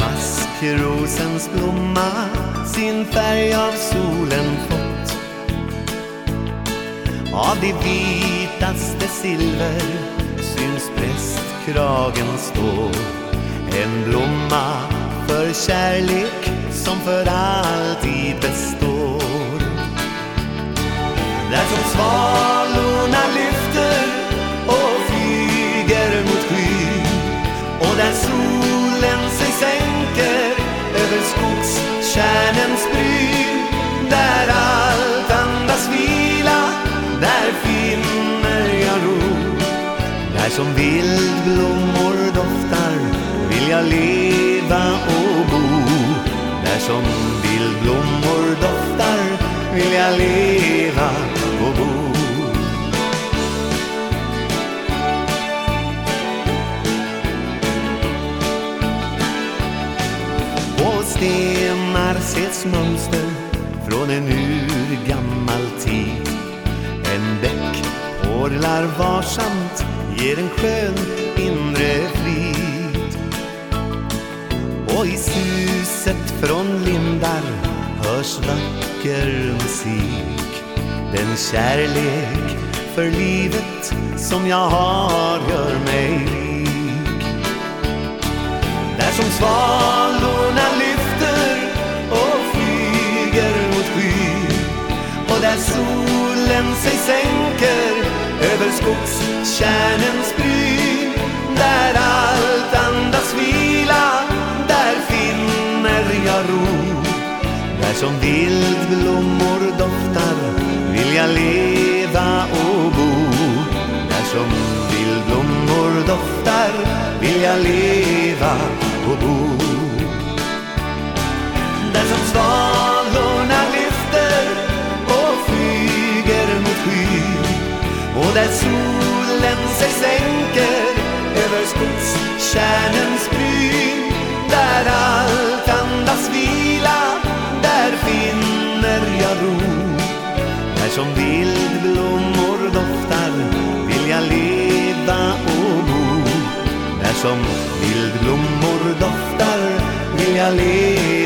Maskrosens blomma sin färg av solen fått. Av det vitaste silver syns prästkragen stå. En blomma för kärlek som för alltid består. Där som svar stjärnens bryn Där allt andas vila, där finner jag ro. Där som vildblommor doftar vill jag leva och bo. Där som vildblommor doftar vill jag leva och bo. På stenar ses mönster från en urgammal tid. En bäck porlar varsamt ger en skön inre frid. Och i suset från lindar hörs vacker musik. Den kärlek för livet som jag har gör mig rik. Där som svar sig sänker över skogskärnens bryn. Där allt andas vila där finner jag ro. Där som vildblommor doftar vill jag leva och bo. Där som vildblommor doftar vill jag leva och bo. Där som svar där solen sig sänker över skogskärnens bryn där allt andas vila där finner jag ro. Där som vildblommor doftar vill jag leva och bo. Där som vildblommor doftar vill jag leva